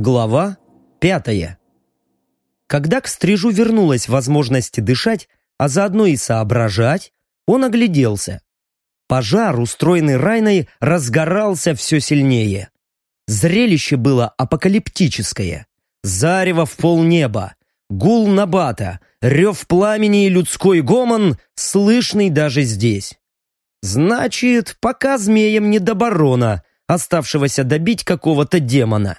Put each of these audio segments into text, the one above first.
Глава пятая. Когда к стрижу вернулась возможность дышать, а заодно и соображать, он огляделся. Пожар, устроенный Райной, разгорался все сильнее. Зрелище было апокалиптическое. Зарево в полнеба, гул набата, рев пламени и людской гомон, слышный даже здесь. Значит, пока змеям не до барона, оставшегося добить какого-то демона.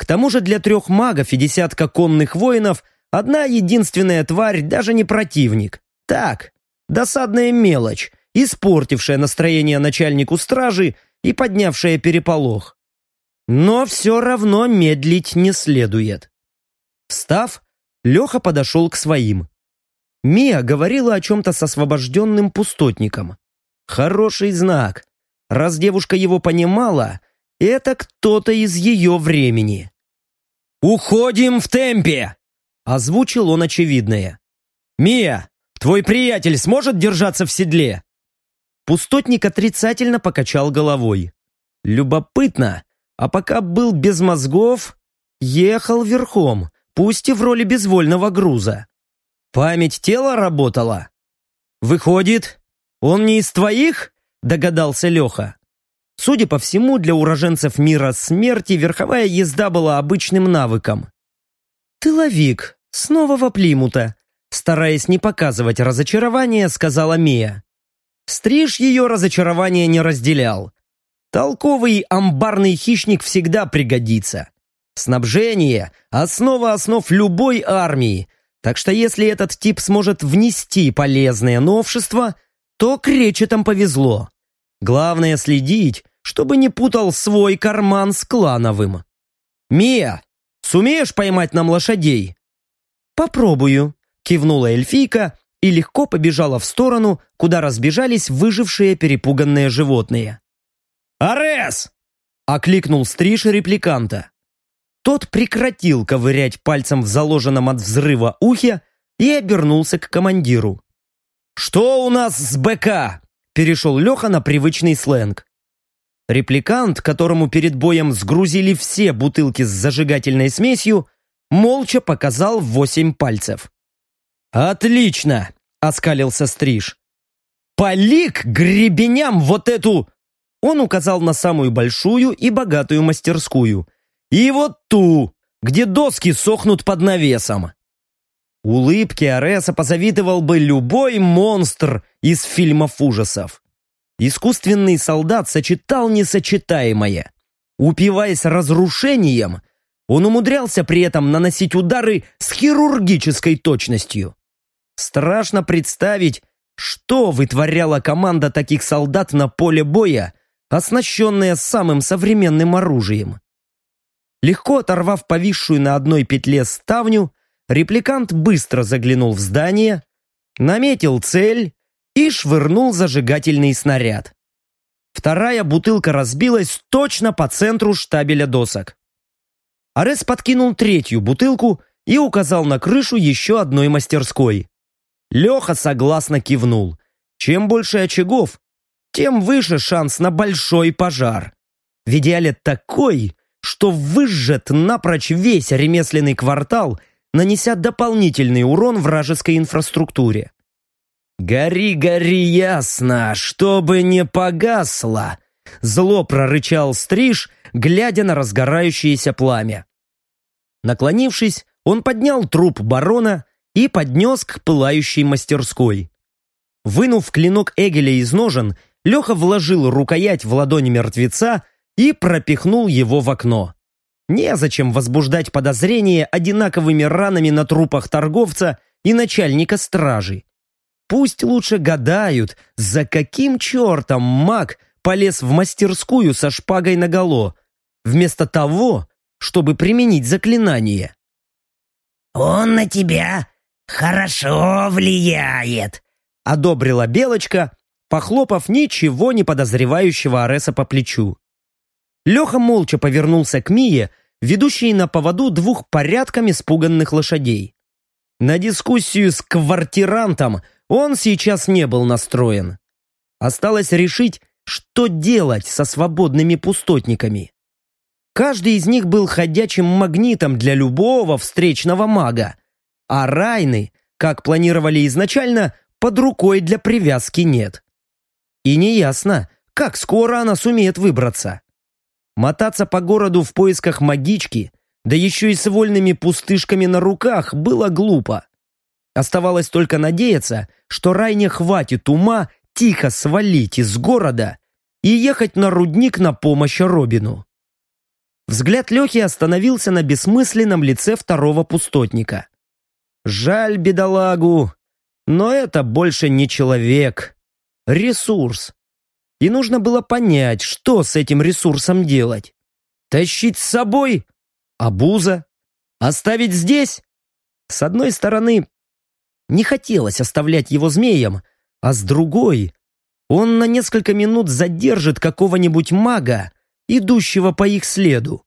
К тому же для трех магов и десятка конных воинов одна единственная тварь даже не противник. Так, досадная мелочь, испортившая настроение начальнику стражи и поднявшая переполох. Но все равно медлить не следует. Встав, Леха подошел к своим. Мия говорила о чем-то с освобожденным пустотником. Хороший знак. Раз девушка его понимала, это кто-то из ее времени. «Уходим в темпе!» Озвучил он очевидное. «Мия, твой приятель сможет держаться в седле?» Пустотник отрицательно покачал головой. Любопытно, а пока был без мозгов, ехал верхом, пусть и в роли безвольного груза. Память тела работала. «Выходит, он не из твоих?» – догадался Леха. Судя по всему, для уроженцев мира смерти верховая езда была обычным навыком. «Тыловик, снова во Плимута», стараясь не показывать разочарование, сказала Мия. Стриж ее разочарование не разделял. Толковый амбарный хищник всегда пригодится. Снабжение – основа основ любой армии, так что если этот тип сможет внести полезное новшество, то кречетам повезло. Главное следить, чтобы не путал свой карман с клановым. «Мия, сумеешь поймать нам лошадей?» «Попробую», — кивнула эльфийка и легко побежала в сторону, куда разбежались выжившие перепуганные животные. «Арес!» — окликнул стриж репликанта. Тот прекратил ковырять пальцем в заложенном от взрыва ухе и обернулся к командиру. «Что у нас с БК?» – перешел Леха на привычный сленг. Репликант, которому перед боем сгрузили все бутылки с зажигательной смесью, молча показал восемь пальцев. «Отлично!» – оскалился Стриж. «Полик гребеням вот эту!» Он указал на самую большую и богатую мастерскую. «И вот ту, где доски сохнут под навесом!» Улыбки Ареса позавидовал бы любой монстр из фильмов ужасов. Искусственный солдат сочетал несочетаемое. Упиваясь разрушением, он умудрялся при этом наносить удары с хирургической точностью. Страшно представить, что вытворяла команда таких солдат на поле боя, оснащенная самым современным оружием. Легко оторвав повисшую на одной петле ставню, репликант быстро заглянул в здание, наметил цель и швырнул зажигательный снаряд. Вторая бутылка разбилась точно по центру штабеля досок. Арес подкинул третью бутылку и указал на крышу еще одной мастерской. Леха согласно кивнул. Чем больше очагов, тем выше шанс на большой пожар. В идеале такой, что выжжет напрочь весь ремесленный квартал, нанеся дополнительный урон вражеской инфраструктуре. «Гори, гори ясно, чтобы не погасло!» Зло прорычал Стриж, глядя на разгорающееся пламя. Наклонившись, он поднял труп барона и поднес к пылающей мастерской. Вынув клинок Эгеля из ножен, Леха вложил рукоять в ладонь мертвеца и пропихнул его в окно. Незачем возбуждать подозрения одинаковыми ранами на трупах торговца и начальника стражи. Пусть лучше гадают, за каким чертом маг полез в мастерскую со шпагой наголо, вместо того, чтобы применить заклинание. «Он на тебя хорошо влияет», — одобрила Белочка, похлопав ничего не подозревающего Ареса по плечу. Леха молча повернулся к Мие, ведущей на поводу двух порядками спуганных лошадей. На дискуссию с квартирантом он сейчас не был настроен. Осталось решить, что делать со свободными пустотниками. Каждый из них был ходячим магнитом для любого встречного мага, а Райны, как планировали изначально, под рукой для привязки нет. И неясно, как скоро она сумеет выбраться. Мотаться по городу в поисках магички, да еще и с вольными пустышками на руках, было глупо. Оставалось только надеяться, что Райне хватит ума тихо свалить из города и ехать на рудник на помощь Робину. Взгляд Лехи остановился на бессмысленном лице второго пустотника. Жаль бедолагу, но это больше не человек. Ресурс. И нужно было понять, что с этим ресурсом делать. Тащить с собой? Обуза? Оставить здесь? С одной стороны, не хотелось оставлять его змеем, а с другой, он на несколько минут задержит какого-нибудь мага, идущего по их следу.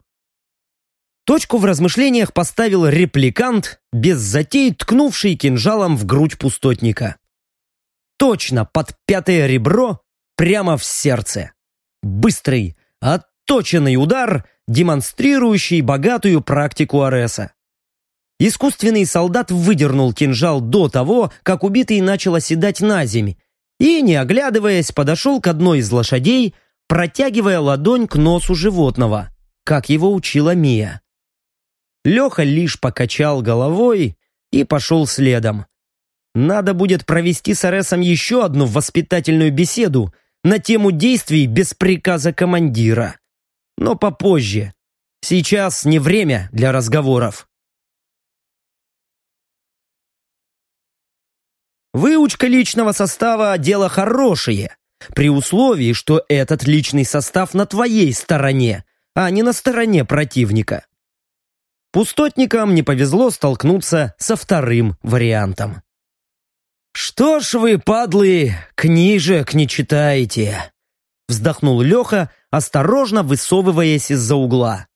Точку в размышлениях поставил репликант, без затей ткнувший кинжалом в грудь пустотника. Точно под пятое ребро, прямо в сердце. Быстрый, отточенный удар, демонстрирующий богатую практику Ареса. Искусственный солдат выдернул кинжал до того, как убитый начал оседать на земь, и, не оглядываясь, подошел к одной из лошадей, протягивая ладонь к носу животного, как его учила Мия. Леха лишь покачал головой и пошел следом. Надо будет провести с Аресом еще одну воспитательную беседу на тему действий без приказа командира. Но попозже. Сейчас не время для разговоров. Выучка личного состава – дело хорошее, при условии, что этот личный состав на твоей стороне, а не на стороне противника. Пустотникам не повезло столкнуться со вторым вариантом. «Что ж вы, падлы, книжек не читаете?» Вздохнул Леха, осторожно высовываясь из-за угла.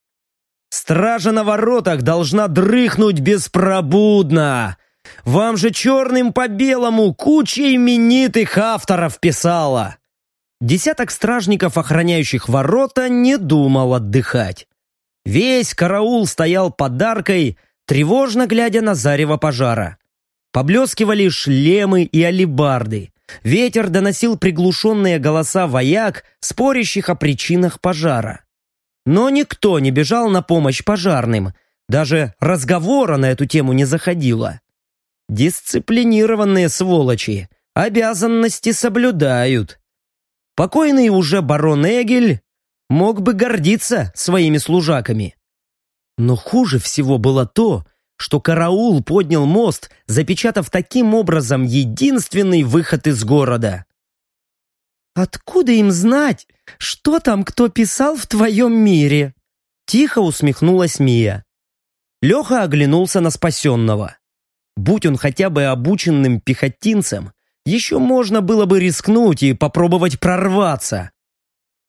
«Стража на воротах должна дрыхнуть беспробудно! Вам же черным по белому куча именитых авторов писала!» Десяток стражников, охраняющих ворота, не думал отдыхать. Весь караул стоял подаркой, тревожно глядя на зарево пожара. Поблескивали шлемы и алибарды. Ветер доносил приглушенные голоса вояк, спорящих о причинах пожара. Но никто не бежал на помощь пожарным. Даже разговора на эту тему не заходило. Дисциплинированные сволочи обязанности соблюдают. Покойный уже барон Эгель мог бы гордиться своими служаками. Но хуже всего было то, что караул поднял мост, запечатав таким образом единственный выход из города. «Откуда им знать, что там кто писал в твоем мире?» Тихо усмехнулась Мия. Леха оглянулся на спасенного. Будь он хотя бы обученным пехотинцем, еще можно было бы рискнуть и попробовать прорваться.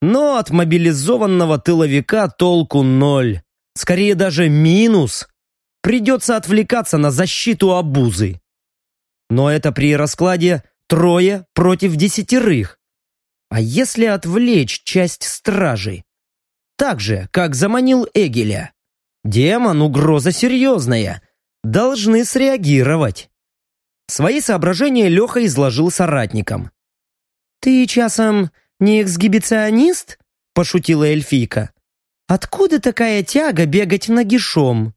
Но от мобилизованного тыловика толку ноль. Скорее даже минус. Придется отвлекаться на защиту обузы. Но это при раскладе трое против десятерых. А если отвлечь часть стражей? Так же, как заманил Эгеля. Демон угроза серьезная. Должны среагировать. Свои соображения Леха изложил соратникам. «Ты часом не эксгибиционист?» – пошутила эльфийка. «Откуда такая тяга бегать нагишом?»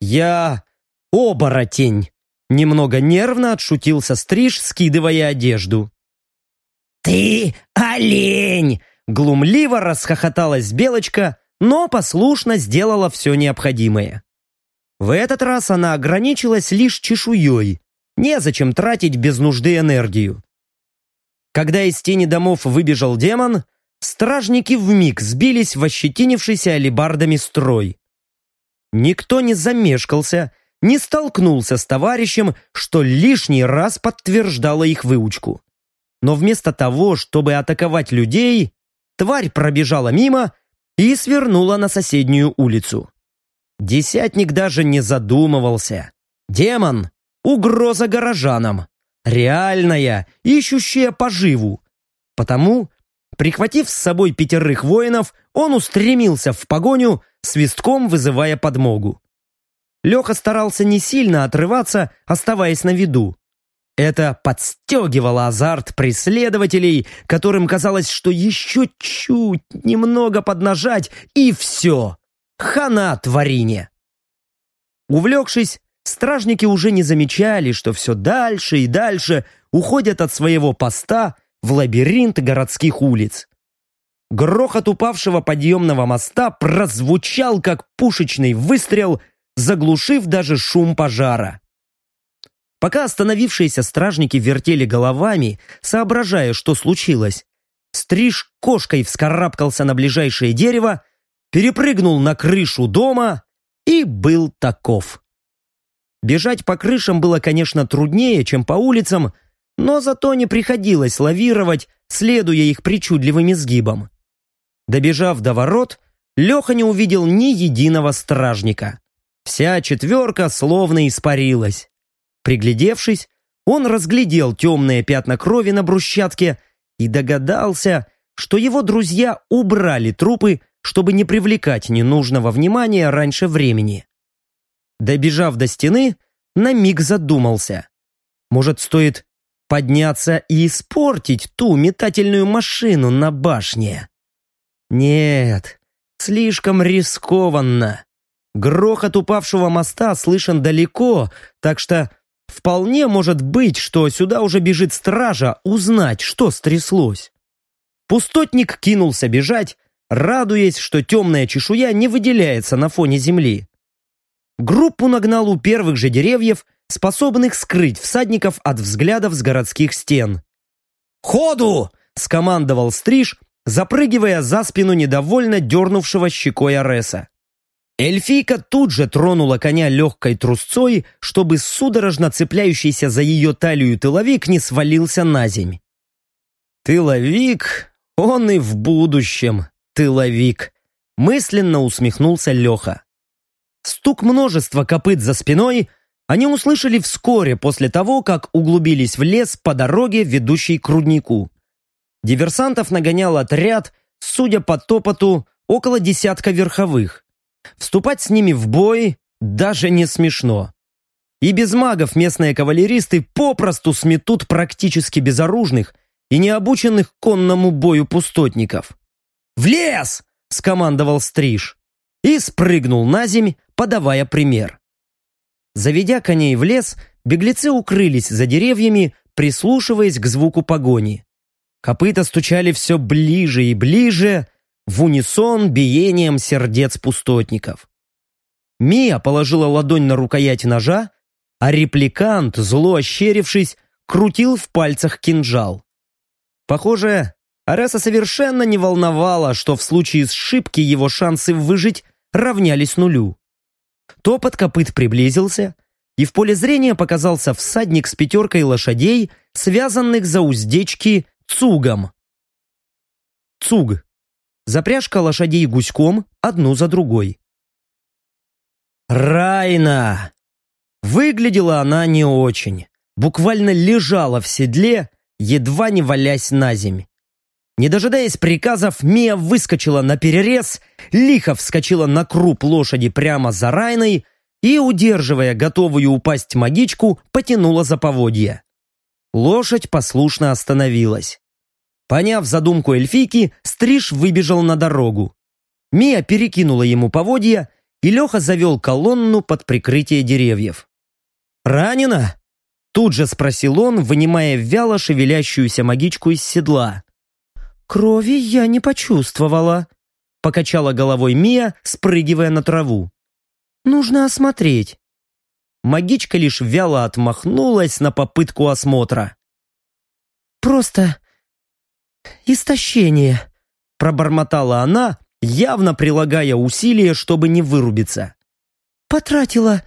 «Я оборотень!» – немного нервно отшутился Стриж, скидывая одежду. «Ты олень!» – глумливо расхохоталась Белочка, но послушно сделала все необходимое. В этот раз она ограничилась лишь чешуей. Незачем тратить без нужды энергию. Когда из тени домов выбежал демон, стражники вмиг сбились в ощетинившийся алебардами строй. Никто не замешкался, не столкнулся с товарищем, что лишний раз подтверждало их выучку. Но вместо того, чтобы атаковать людей, тварь пробежала мимо и свернула на соседнюю улицу. Десятник даже не задумывался. Демон — угроза горожанам реальная, ищущая поживу. Потому Прихватив с собой пятерых воинов, он устремился в погоню, свистком вызывая подмогу. Леха старался не сильно отрываться, оставаясь на виду. Это подстегивало азарт преследователей, которым казалось, что еще чуть, немного поднажать, и все. Хана тварине. Увлекшись, стражники уже не замечали, что все дальше и дальше уходят от своего поста в лабиринт городских улиц. Грохот упавшего подъемного моста прозвучал, как пушечный выстрел, заглушив даже шум пожара. Пока остановившиеся стражники вертели головами, соображая, что случилось, Стриж кошкой вскарабкался на ближайшее дерево, перепрыгнул на крышу дома и был таков. Бежать по крышам было, конечно, труднее, чем по улицам, но зато не приходилось лавировать, следуя их причудливым изгибам. Добежав до ворот, Леха не увидел ни единого стражника. Вся четверка словно испарилась. Приглядевшись, он разглядел темные пятна крови на брусчатке и догадался, что его друзья убрали трупы, чтобы не привлекать ненужного внимания раньше времени. Добежав до стены, на миг задумался. Может, стоит подняться и испортить ту метательную машину на башне? Нет, слишком рискованно. Грохот упавшего моста слышен далеко, так что Вполне может быть, что сюда уже бежит стража узнать, что стряслось. Пустотник кинулся бежать, радуясь, что темная чешуя не выделяется на фоне земли. Группу нагнал у первых же деревьев, способных скрыть всадников от взглядов с городских стен. «Ходу!» — скомандовал Стриж, запрыгивая за спину недовольно дернувшего щекой Ареса. Эльфийка тут же тронула коня легкой трусцой, чтобы судорожно цепляющийся за ее талию тыловик не свалился на земь. «Тыловик, он и в будущем, тыловик», мысленно усмехнулся Леха. Стук множества копыт за спиной они услышали вскоре после того, как углубились в лес по дороге, ведущей к руднику. Диверсантов нагонял отряд, судя по топоту, около десятка верховых. Вступать с ними в бой даже не смешно. И без магов местные кавалеристы попросту сметут практически безоружных и необученных конному бою пустотников. «В лес!» — скомандовал Стриж и спрыгнул на земь, подавая пример. Заведя коней в лес, беглецы укрылись за деревьями, прислушиваясь к звуку погони. Копыта стучали все ближе и ближе, в унисон биением сердец пустотников. Мия положила ладонь на рукоять ножа, а репликант, зло ощерившись, крутил в пальцах кинжал. Похоже, Ареса совершенно не волновало, что в случае сшибки его шансы выжить равнялись нулю. Топот копыт приблизился, и в поле зрения показался всадник с пятеркой лошадей, связанных за уздечки цугом. Цуг Запряжка лошадей гуськом, одну за другой. Райна! Выглядела она не очень. Буквально лежала в седле, едва не валясь на земь. Не дожидаясь приказов, Мия выскочила на перерез, лихо вскочила на круп лошади прямо за Райной и, удерживая готовую упасть магичку, потянула за поводья. Лошадь послушно остановилась. Поняв задумку эльфийки, Стриж выбежал на дорогу. Мия перекинула ему поводья, и Леха завел колонну под прикрытие деревьев. «Ранена?» Тут же спросил он, вынимая вяло шевелящуюся магичку из седла. «Крови я не почувствовала», — покачала головой Мия, спрыгивая на траву. «Нужно осмотреть». Магичка лишь вяло отмахнулась на попытку осмотра. «Просто «Истощение», — пробормотала она, явно прилагая усилия, чтобы не вырубиться. «Потратила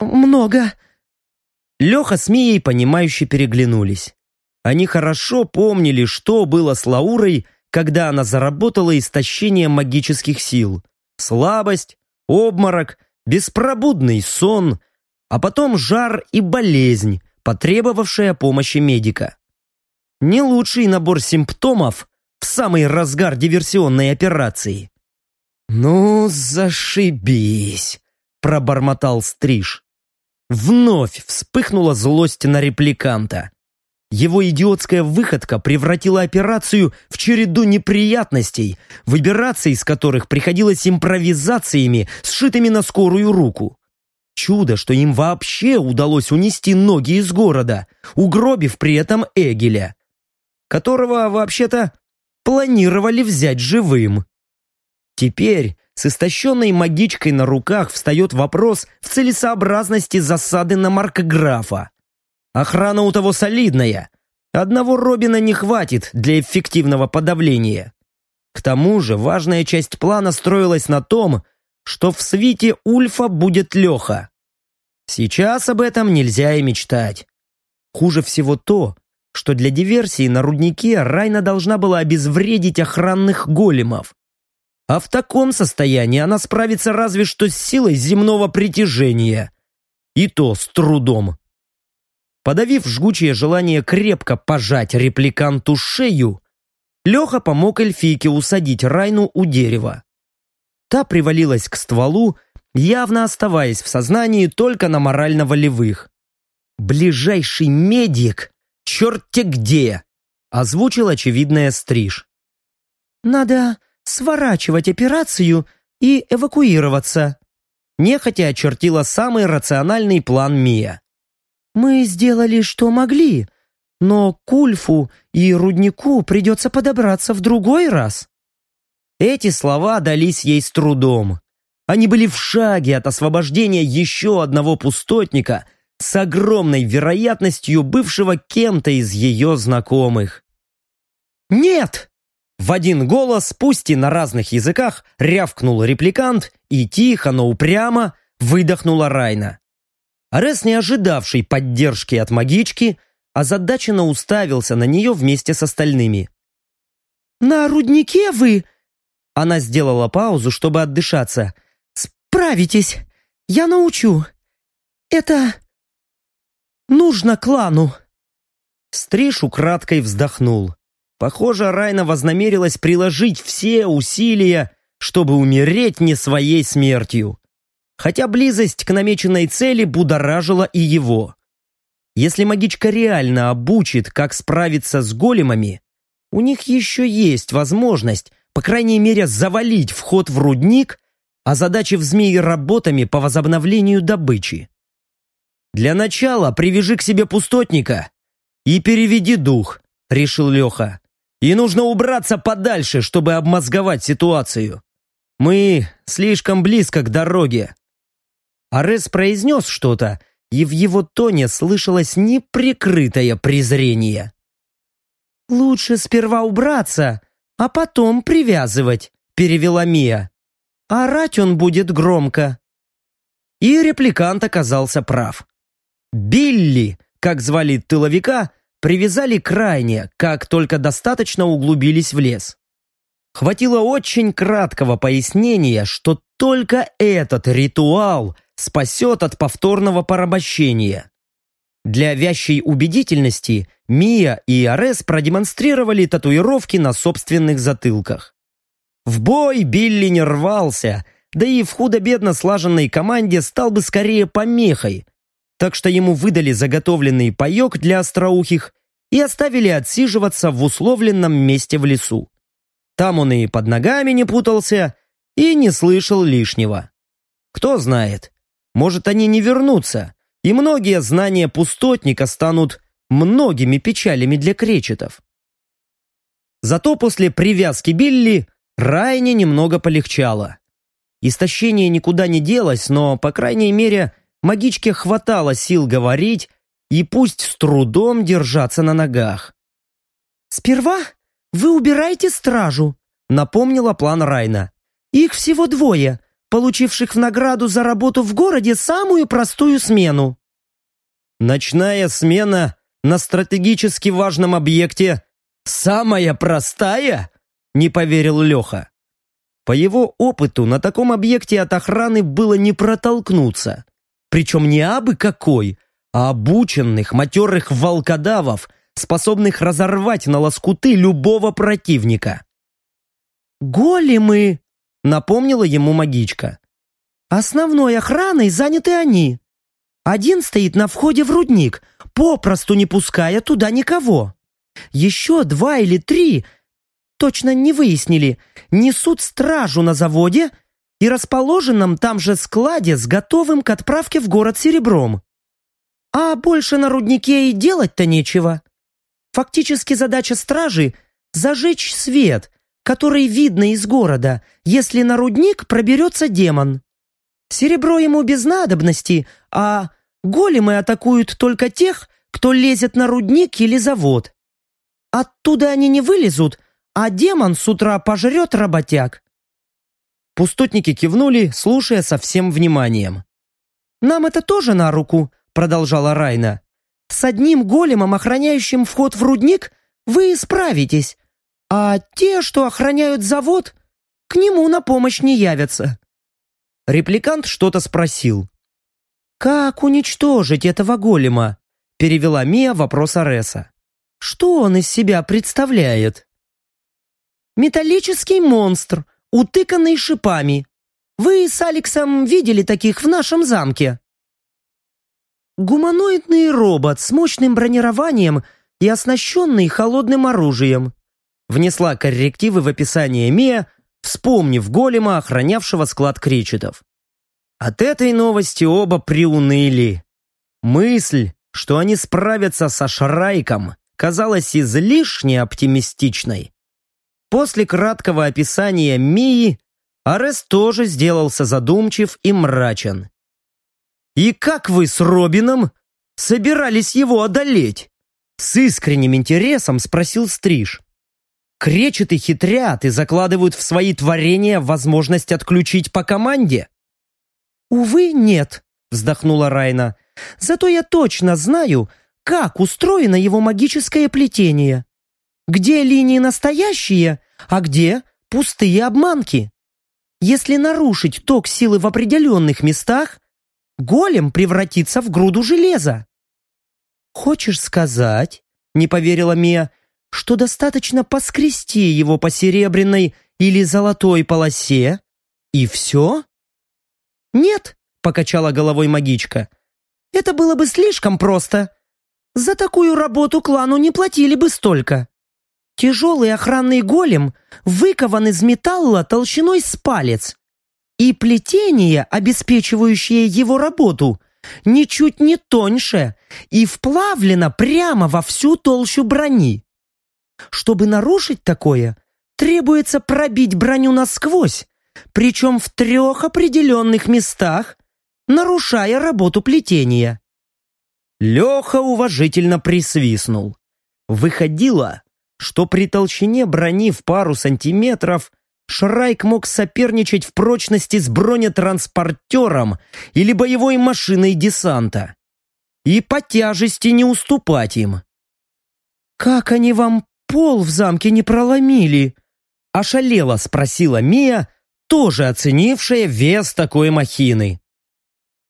много». Леха с Мией, понимающе переглянулись. Они хорошо помнили, что было с Лаурой, когда она заработала истощение магических сил. Слабость, обморок, беспробудный сон, а потом жар и болезнь, потребовавшая помощи медика. Не лучший набор симптомов, в самый разгар диверсионной операции. «Ну, зашибись!» — пробормотал Стриж. Вновь вспыхнула злость на репликанта. Его идиотская выходка превратила операцию в череду неприятностей, выбираться из которых приходилось импровизациями, сшитыми на скорую руку. Чудо, что им вообще удалось унести ноги из города, угробив при этом Эгеля, которого, вообще-то, планировали взять живым. Теперь с истощенной магичкой на руках встает вопрос в целесообразности засады на Маркграфа. Охрана у того солидная. Одного Робина не хватит для эффективного подавления. К тому же важная часть плана строилась на том, что в свите Ульфа будет Леха. Сейчас об этом нельзя и мечтать. Хуже всего то, что для диверсии на руднике Райна должна была обезвредить охранных големов. А в таком состоянии она справится разве что с силой земного притяжения. И то с трудом. Подавив жгучее желание крепко пожать репликанту шею, Леха помог эльфийке усадить Райну у дерева. Та привалилась к стволу, явно оставаясь в сознании только на морально-волевых. «Ближайший медик черт-те где!» озвучил очевидное стриж. «Надо сворачивать операцию и эвакуироваться», нехотя очертила самый рациональный план Мия. «Мы сделали, что могли, но Кульфу и Руднику придется подобраться в другой раз». Эти слова дались ей с трудом. Они были в шаге от освобождения еще одного пустотника, с огромной вероятностью бывшего кем-то из ее знакомых. «Нет!» В один голос, пусть и на разных языках, рявкнул репликант и тихо, но упрямо выдохнула Райна. Арес, не ожидавший поддержки от магички, озадаченно уставился на нее вместе с остальными. «На руднике вы...» Она сделала паузу, чтобы отдышаться. «Справитесь! Я научу! Это Нужно клану!» Стриж украдкой вздохнул. Похоже, Райна вознамерилась приложить все усилия, чтобы умереть не своей смертью. Хотя близость к намеченной цели будоражила и его. Если магичка реально обучит, как справиться с големами, у них еще есть возможность, по крайней мере, завалить вход в рудник, а задачи в змеи работами по возобновлению добычи. «Для начала привяжи к себе пустотника и переведи дух», — решил Леха. «И нужно убраться подальше, чтобы обмозговать ситуацию. Мы слишком близко к дороге». Арес произнес что-то, и в его тоне слышалось неприкрытое презрение. «Лучше сперва убраться, а потом привязывать», — перевела Мия. «Орать он будет громко». И репликант оказался прав. Билли, как звали тыловика, привязали крайне, как только достаточно углубились в лес. Хватило очень краткого пояснения, что только этот ритуал спасет от повторного порабощения. Для вящей убедительности Мия и Арес продемонстрировали татуировки на собственных затылках. В бой Билли не рвался, да и в худо-бедно слаженной команде стал бы скорее помехой, так что ему выдали заготовленный паек для остроухих и оставили отсиживаться в условленном месте в лесу. Там он и под ногами не путался, и не слышал лишнего. Кто знает, может они не вернутся, и многие знания пустотника станут многими печалями для кречетов. Зато после привязки Билли Райне немного полегчало. Истощение никуда не делось, но, по крайней мере, Магичке хватало сил говорить и пусть с трудом держаться на ногах. «Сперва вы убираете стражу», — напомнила план Райна. «Их всего двое, получивших в награду за работу в городе самую простую смену». «Ночная смена на стратегически важном объекте самая простая?» — не поверил Леха. По его опыту на таком объекте от охраны было не протолкнуться. Причем не абы какой, а обученных матерых волкодавов способных разорвать на лоскуты любого противника. «Големы!» — напомнила ему магичка. «Основной охраной заняты они. Один стоит на входе в рудник, попросту не пуская туда никого. Еще два или три, точно не выяснили, несут стражу на заводе и расположенном там же складе с готовым к отправке в город серебром. А больше на руднике и делать-то нечего. Фактически задача стражи — зажечь свет, который видно из города, если на рудник проберется демон. Серебро ему без надобности, а големы атакуют только тех, кто лезет на рудник или завод. Оттуда они не вылезут, а демон с утра пожрет работяг. Пустотники кивнули, слушая со всем вниманием. «Нам это тоже на руку», — продолжала Райна. «С одним големом, охраняющим вход в рудник, вы справитесь, а те, что охраняют завод, к нему на помощь не явятся». Репликант что-то спросил. «Как уничтожить этого голема?» — перевела Мия вопрос Ареса. «Что он из себя представляет?» «Металлический монстр, утыканный шипами. Вы с Алексом видели таких в нашем замке?» «Гуманоидный робот с мощным бронированием и оснащенный холодным оружием», внесла коррективы в описание Мия, вспомнив голема, охранявшего склад кречетов. От этой новости оба приуныли. Мысль, что они справятся со Шрайком, казалась излишне оптимистичной. После краткого описания Мии Арес тоже сделался задумчив и мрачен. «И как вы с Робином собирались его одолеть?» С искренним интересом спросил Стриж. Кречет и хитрят и закладывают в свои творения возможность отключить по команде. «Увы, нет», — вздохнула Райна. «Зато я точно знаю, как устроено его магическое плетение. Где линии настоящие, а где пустые обманки? Если нарушить ток силы в определенных местах, голем превратится в груду железа. «Хочешь сказать, — не поверила Мия, — что достаточно поскрести его по серебряной или золотой полосе, и все?» «Нет», — покачала головой магичка, — «это было бы слишком просто. За такую работу клану не платили бы столько. Тяжелый охранный голем выкован из металла толщиной с палец. И плетение, обеспечивающее его работу, ничуть не тоньше и вплавлено прямо во всю толщу брони. Чтобы нарушить такое, требуется пробить броню насквозь, причем в трех определенных местах, нарушая работу плетения. Леха уважительно присвистнул. Выходило, что при толщине брони в пару сантиметров Шрайк мог соперничать в прочности с бронетранспортером или боевой машиной десанта. И по тяжести не уступать им. «Как они вам пол в замке не проломили?» Ошалела спросила Мия, тоже оценившая вес такой махины.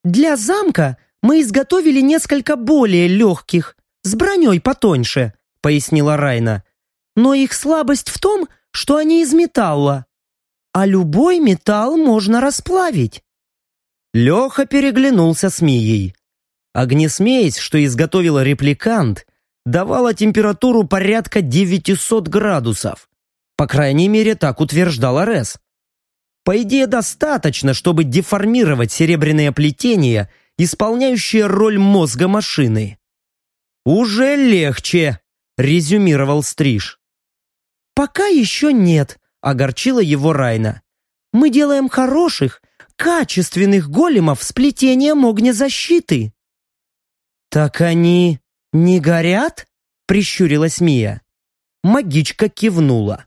«Для замка мы изготовили несколько более легких, с броней потоньше», — пояснила Райна. «Но их слабость в том, что они из металла. А любой металл можно расплавить». Леха переглянулся с Мией. Огнесмесь, что изготовила репликант, давала температуру порядка 900 градусов. По крайней мере, так утверждал Арес. По идее, достаточно, чтобы деформировать серебряное плетение исполняющая роль мозга машины. «Уже легче», — резюмировал Стриж. «Пока еще нет», — огорчила его Райна. «Мы делаем хороших, качественных големов с плетением огнезащиты». «Так они не горят?» — прищурилась Мия. Магичка кивнула.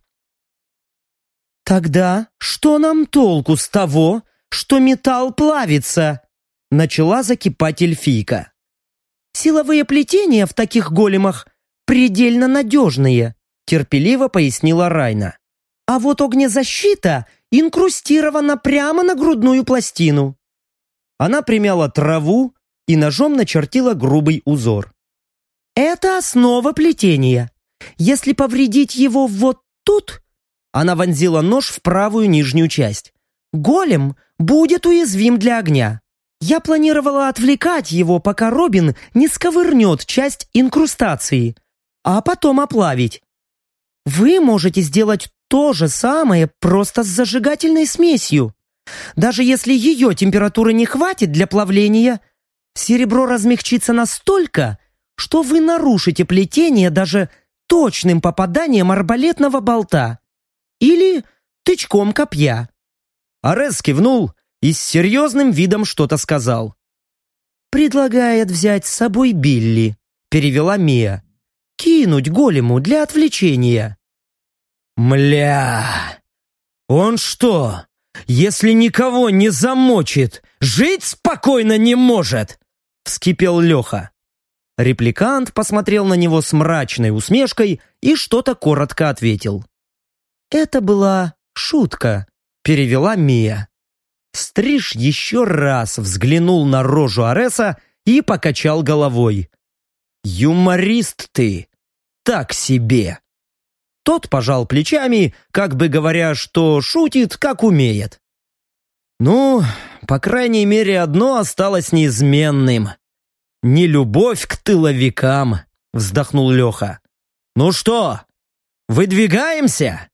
«Тогда что нам толку с того, что металл плавится?» начала закипать эльфийка. «Силовые плетения в таких големах предельно надежные», терпеливо пояснила Райна. «А вот огнезащита инкрустирована прямо на грудную пластину». Она примяла траву и ножом начертила грубый узор. Это основа плетения. Если повредить его вот тут, она вонзила нож в правую нижнюю часть. Голем будет уязвим для огня. Я планировала отвлекать его, пока Робин не сковырнет часть инкрустации, а потом оплавить. Вы можете сделать то же самое просто с зажигательной смесью. Даже если ее температуры не хватит для плавления, серебро размягчится настолько, что вы нарушите плетение даже точным попаданием арбалетного болта или тычком копья. Арес кивнул и с серьезным видом что-то сказал. «Предлагает взять с собой Билли», — перевела Мия. «Кинуть голему для отвлечения». «Мля! Он что, если никого не замочит, жить спокойно не может?» — вскипел Леха. Репликант посмотрел на него с мрачной усмешкой и что-то коротко ответил. «Это была шутка», — перевела Мия. Стриж еще раз взглянул на рожу Ареса и покачал головой. «Юморист ты! Так себе!» Тот пожал плечами, как бы говоря, что шутит, как умеет. «Ну, по крайней мере, одно осталось неизменным. Не любовь к тыловикам», — вздохнул Леха. «Ну что, выдвигаемся?»